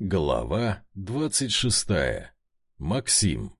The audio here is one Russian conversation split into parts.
Глава двадцать шестая. Максим.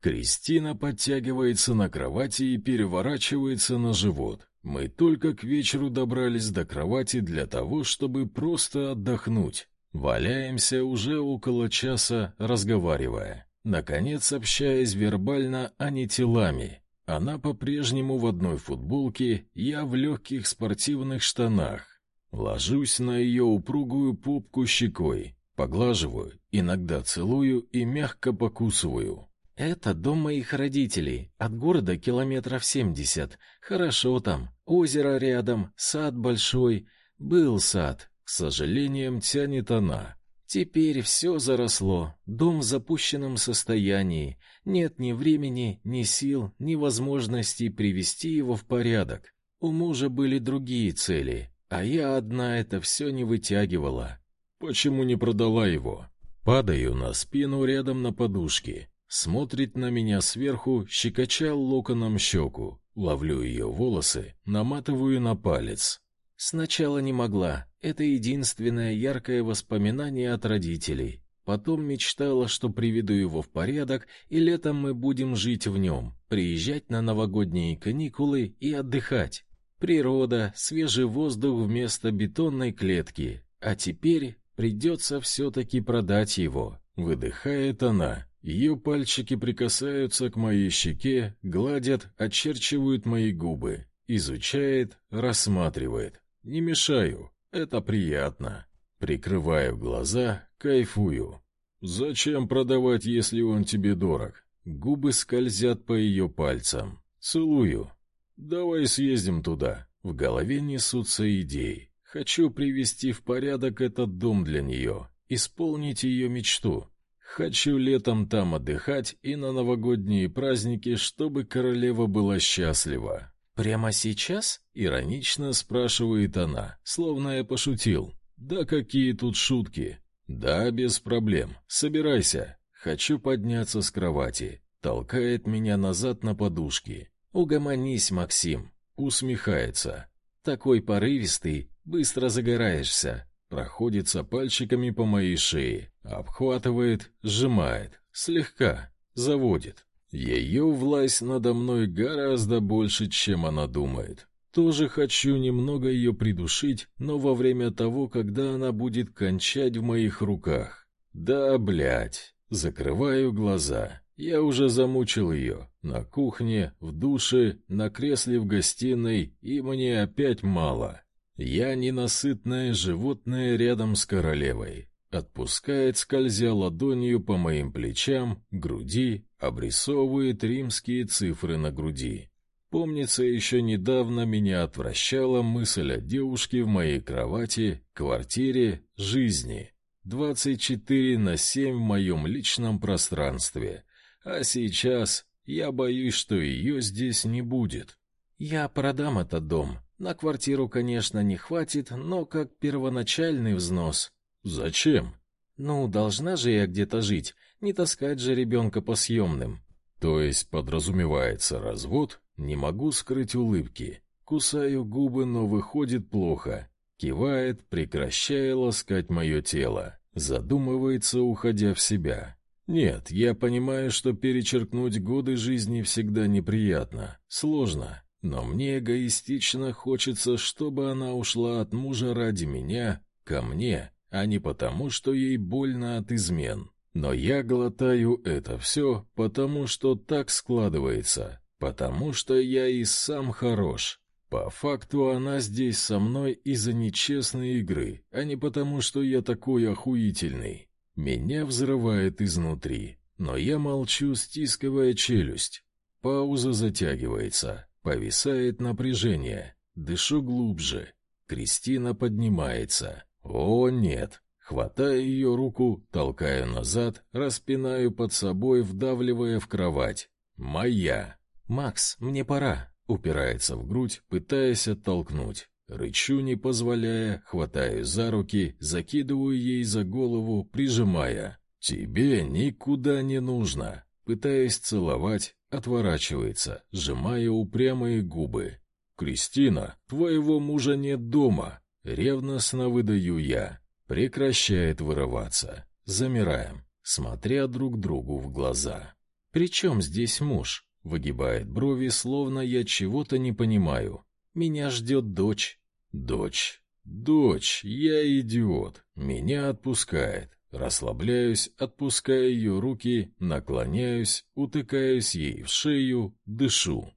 Кристина подтягивается на кровати и переворачивается на живот. Мы только к вечеру добрались до кровати для того, чтобы просто отдохнуть. Валяемся уже около часа, разговаривая. Наконец, общаясь вербально, а не телами. Она по-прежнему в одной футболке, я в легких спортивных штанах. Ложусь на ее упругую попку щекой, поглаживаю, иногда целую и мягко покусываю. Это дом моих родителей, от города километров семьдесят. Хорошо там, озеро рядом, сад большой. Был сад, к сожалению, тянет она. Теперь все заросло, дом в запущенном состоянии. Нет ни времени, ни сил, ни возможности привести его в порядок. У мужа были другие цели, а я одна это все не вытягивала. Почему не продала его? Падаю на спину рядом на подушке. Смотрит на меня сверху, щекоча локоном щеку. Ловлю ее волосы, наматываю на палец. Сначала не могла. Это единственное яркое воспоминание от родителей. Потом мечтала, что приведу его в порядок, и летом мы будем жить в нем, приезжать на новогодние каникулы и отдыхать. Природа, свежий воздух вместо бетонной клетки. А теперь Придется все-таки продать его. Выдыхает она. Ее пальчики прикасаются к моей щеке, гладят, очерчивают мои губы. Изучает, рассматривает. Не мешаю. Это приятно. Прикрываю глаза, кайфую. Зачем продавать, если он тебе дорог? Губы скользят по ее пальцам. Целую. Давай съездим туда. В голове несутся идеи. Хочу привести в порядок этот дом для нее, исполнить ее мечту. Хочу летом там отдыхать и на новогодние праздники, чтобы королева была счастлива. Прямо сейчас? иронично спрашивает она, словно я пошутил. Да какие тут шутки? Да, без проблем. Собирайся. Хочу подняться с кровати. Толкает меня назад на подушки. Угомонись, Максим. Усмехается. Такой порывистый, Быстро загораешься. Проходится пальчиками по моей шее, обхватывает, сжимает, слегка, заводит. Ее власть надо мной гораздо больше, чем она думает. Тоже хочу немного ее придушить, но во время того, когда она будет кончать в моих руках. Да, блядь. Закрываю глаза. Я уже замучил ее. На кухне, в душе, на кресле в гостиной, и мне опять мало. Я ненасытное животное рядом с королевой. Отпускает, скользя ладонью по моим плечам, груди, обрисовывает римские цифры на груди. Помнится, еще недавно меня отвращала мысль о девушке в моей кровати, квартире, жизни. 24 на 7 в моем личном пространстве. А сейчас я боюсь, что ее здесь не будет. Я продам этот дом, на квартиру, конечно, не хватит, но как первоначальный взнос. Зачем? Ну, должна же я где-то жить, не таскать же ребенка по съемным. То есть подразумевается развод? Не могу скрыть улыбки. Кусаю губы, но выходит плохо. Кивает, прекращая ласкать мое тело. Задумывается, уходя в себя. Нет, я понимаю, что перечеркнуть годы жизни всегда неприятно, сложно. Но мне эгоистично хочется, чтобы она ушла от мужа ради меня, ко мне, а не потому, что ей больно от измен. Но я глотаю это все, потому что так складывается, потому что я и сам хорош. По факту она здесь со мной из-за нечестной игры, а не потому, что я такой охуительный. Меня взрывает изнутри, но я молчу, стискивая челюсть. Пауза затягивается. Повисает напряжение. Дышу глубже. Кристина поднимается. О, нет. Хватаю ее руку, толкаю назад, распинаю под собой, вдавливая в кровать. Моя. Макс, мне пора. Упирается в грудь, пытаясь оттолкнуть. Рычу, не позволяя, хватаю за руки, закидываю ей за голову, прижимая. Тебе никуда не нужно. Пытаясь целовать, Отворачивается, сжимая упрямые губы. «Кристина, твоего мужа нет дома!» Ревностно выдаю я. Прекращает вырываться. Замираем, смотря друг другу в глаза. «При чем здесь муж?» Выгибает брови, словно я чего-то не понимаю. «Меня ждет дочь». «Дочь. Дочь. Я идиот. Меня отпускает. Расслабляюсь, отпуская ее руки, наклоняюсь, утыкаюсь ей в шею, дышу.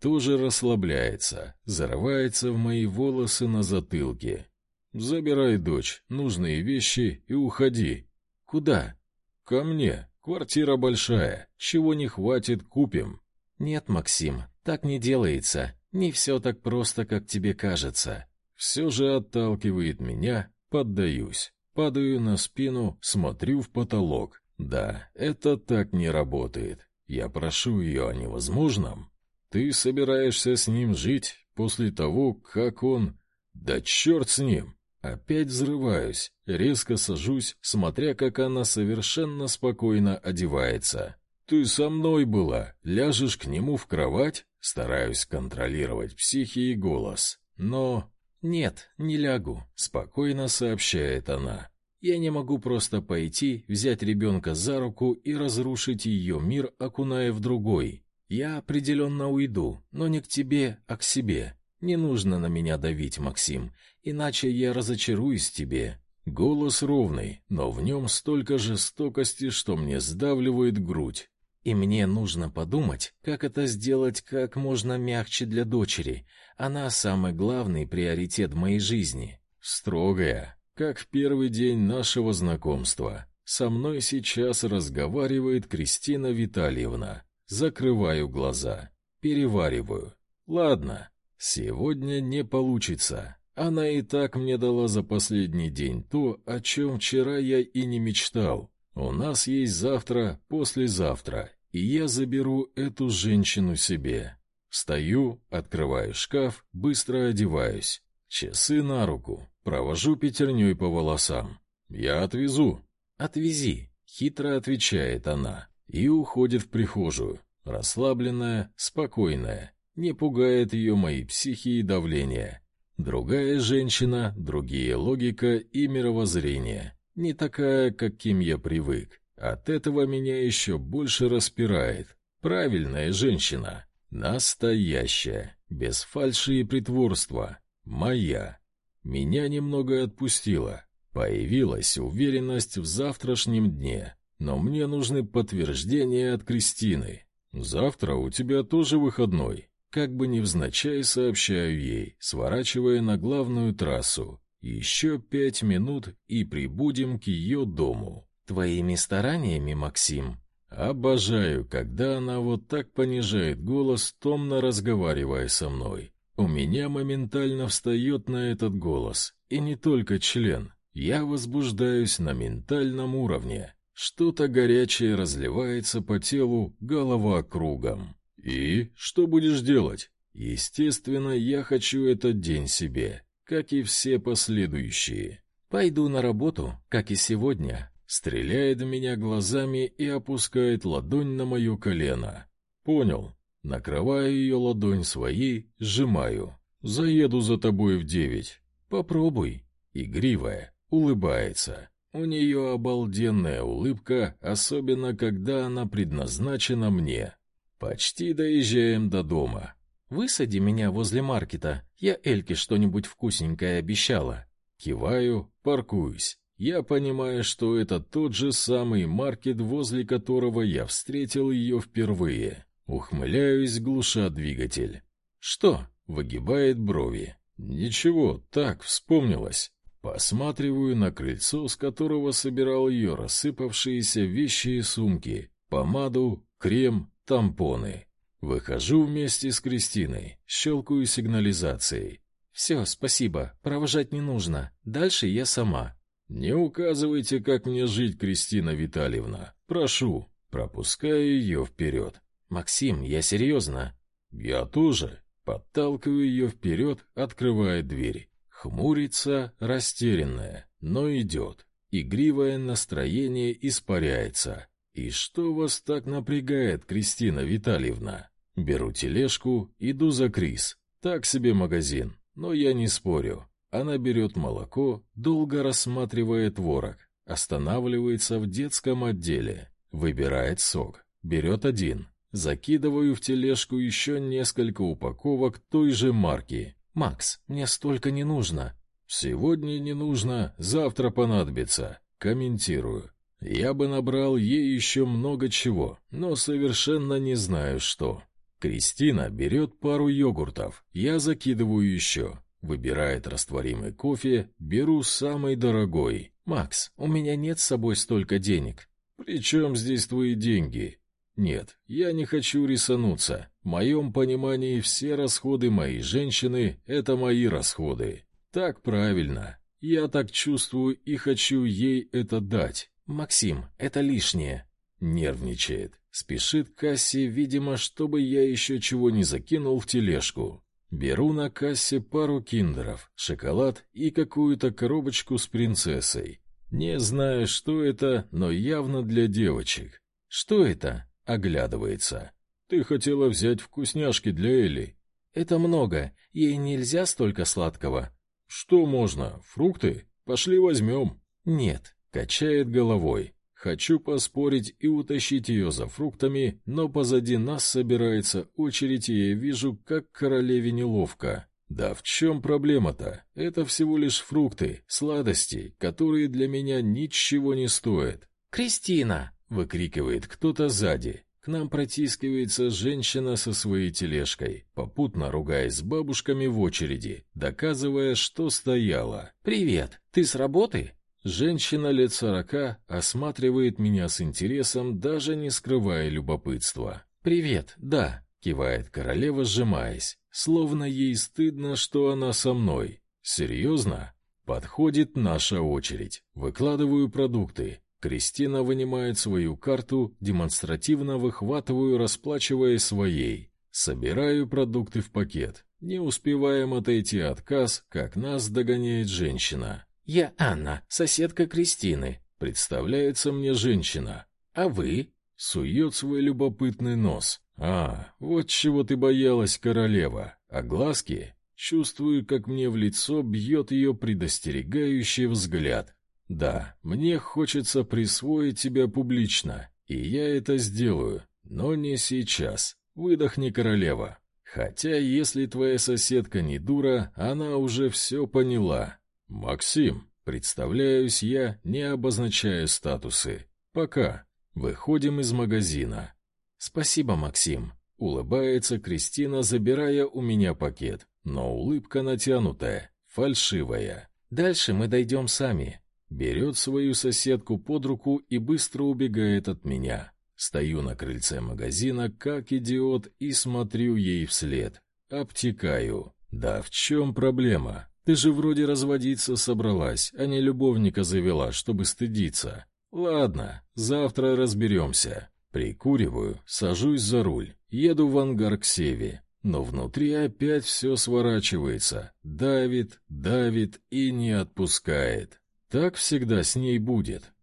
Тоже расслабляется, зарывается в мои волосы на затылке. «Забирай, дочь, нужные вещи и уходи». «Куда?» «Ко мне. Квартира большая. Чего не хватит, купим». «Нет, Максим, так не делается. Не все так просто, как тебе кажется». Все же отталкивает меня, поддаюсь. Падаю на спину, смотрю в потолок. Да, это так не работает. Я прошу ее о невозможном. Ты собираешься с ним жить после того, как он... Да черт с ним! Опять взрываюсь, резко сажусь, смотря, как она совершенно спокойно одевается. «Ты со мной была, ляжешь к нему в кровать?» Стараюсь контролировать психи и голос. Но «Нет, не лягу», — спокойно сообщает она. «Я не могу просто пойти, взять ребенка за руку и разрушить ее мир, окуная в другой. Я определенно уйду, но не к тебе, а к себе. Не нужно на меня давить, Максим, иначе я разочаруюсь тебе». Голос ровный, но в нем столько жестокости, что мне сдавливает грудь. И мне нужно подумать, как это сделать как можно мягче для дочери. Она самый главный приоритет моей жизни. Строгая, как в первый день нашего знакомства. Со мной сейчас разговаривает Кристина Витальевна. Закрываю глаза, перевариваю. Ладно, сегодня не получится. Она и так мне дала за последний день то, о чем вчера я и не мечтал. У нас есть завтра, послезавтра, и я заберу эту женщину себе. Встаю, открываю шкаф, быстро одеваюсь. Часы на руку, провожу пятерней по волосам. Я отвезу. Отвези, хитро отвечает она и уходит в прихожую. Расслабленная, спокойная, не пугает ее мои психи и давление. Другая женщина, другие логика и мировоззрение не такая, каким я привык. От этого меня еще больше распирает. Правильная женщина. Настоящая. Без фальши и притворства. Моя. Меня немного отпустило. Появилась уверенность в завтрашнем дне. Но мне нужны подтверждения от Кристины. Завтра у тебя тоже выходной. Как бы невзначай сообщаю ей, сворачивая на главную трассу. Еще пять минут и прибудем к ее дому. Твоими стараниями, Максим. Обожаю, когда она вот так понижает голос, томно разговаривая со мной. У меня моментально встает на этот голос. И не только член. Я возбуждаюсь на ментальном уровне. Что-то горячее разливается по телу, голова кругом. И что будешь делать? Естественно, я хочу этот день себе как и все последующие. Пойду на работу, как и сегодня. Стреляет в меня глазами и опускает ладонь на мое колено. Понял. Накрываю ее ладонь своей, сжимаю. Заеду за тобой в девять. Попробуй. Игривая, улыбается. У нее обалденная улыбка, особенно когда она предназначена мне. Почти доезжаем до дома. Высади меня возле маркета. Я Эльке что-нибудь вкусненькое обещала. Киваю, паркуюсь. Я понимаю, что это тот же самый маркет, возле которого я встретил ее впервые. Ухмыляюсь, глуша двигатель. Что? Выгибает брови. Ничего, так вспомнилось. Посматриваю на крыльцо, с которого собирал ее рассыпавшиеся вещи и сумки, помаду, крем, тампоны. Выхожу вместе с Кристиной, щелкаю сигнализацией. «Все, спасибо, провожать не нужно. Дальше я сама». «Не указывайте, как мне жить, Кристина Витальевна. Прошу». Пропускаю ее вперед. «Максим, я серьезно». «Я тоже». Подталкиваю ее вперед, открывая дверь. Хмурится, растерянная, но идет. Игривое настроение испаряется. «И что вас так напрягает, Кристина Витальевна?» Беру тележку, иду за Крис. Так себе магазин, но я не спорю. Она берет молоко, долго рассматривает творог, останавливается в детском отделе, выбирает сок, берет один. Закидываю в тележку еще несколько упаковок той же марки. «Макс, мне столько не нужно». «Сегодня не нужно, завтра понадобится». Комментирую. Я бы набрал ей еще много чего, но совершенно не знаю что. Кристина берет пару йогуртов, я закидываю еще. Выбирает растворимый кофе, беру самый дорогой. «Макс, у меня нет с собой столько денег». «При чем здесь твои деньги?» «Нет, я не хочу рисануться. В моем понимании все расходы моей женщины — это мои расходы. Так правильно. Я так чувствую и хочу ей это дать. Максим, это лишнее. Нервничает. Спешит к кассе, видимо, чтобы я еще чего не закинул в тележку. Беру на кассе пару киндеров, шоколад и какую-то коробочку с принцессой. Не знаю, что это, но явно для девочек. Что это? Оглядывается. Ты хотела взять вкусняшки для Элли. Это много. Ей нельзя столько сладкого. «Что можно? Фрукты? Пошли возьмем». «Нет», — качает головой. Хочу поспорить и утащить ее за фруктами, но позади нас собирается очередь, и я вижу, как королеве неловко. Да в чем проблема-то? Это всего лишь фрукты, сладости, которые для меня ничего не стоят. «Кристина!» — выкрикивает кто-то сзади. К нам протискивается женщина со своей тележкой, попутно ругаясь с бабушками в очереди, доказывая, что стояла. «Привет! Ты с работы?» Женщина лет сорока осматривает меня с интересом, даже не скрывая любопытства. «Привет, да», — кивает королева, сжимаясь, словно ей стыдно, что она со мной. «Серьезно?» Подходит наша очередь. Выкладываю продукты. Кристина вынимает свою карту, демонстративно выхватываю, расплачивая своей. Собираю продукты в пакет. Не успеваем отойти отказ, как нас догоняет женщина. «Я Анна, соседка Кристины», — представляется мне женщина. «А вы?» — сует свой любопытный нос. «А, вот чего ты боялась, королева. А глазки?» Чувствую, как мне в лицо бьет ее предостерегающий взгляд. Да, мне хочется присвоить тебя публично, и я это сделаю, но не сейчас. Выдохни, королева. Хотя, если твоя соседка не дура, она уже все поняла. Максим, представляюсь я, не обозначая статусы. Пока. Выходим из магазина. Спасибо, Максим. Улыбается Кристина, забирая у меня пакет, но улыбка натянутая, фальшивая. Дальше мы дойдем сами берет свою соседку под руку и быстро убегает от меня. Стою на крыльце магазина, как идиот, и смотрю ей вслед. Обтекаю. Да в чем проблема? Ты же вроде разводиться собралась, а не любовника завела, чтобы стыдиться. Ладно, завтра разберемся. Прикуриваю, сажусь за руль, еду в ангар к Севе. Но внутри опять все сворачивается, давит, давит и не отпускает. Так всегда с ней будет.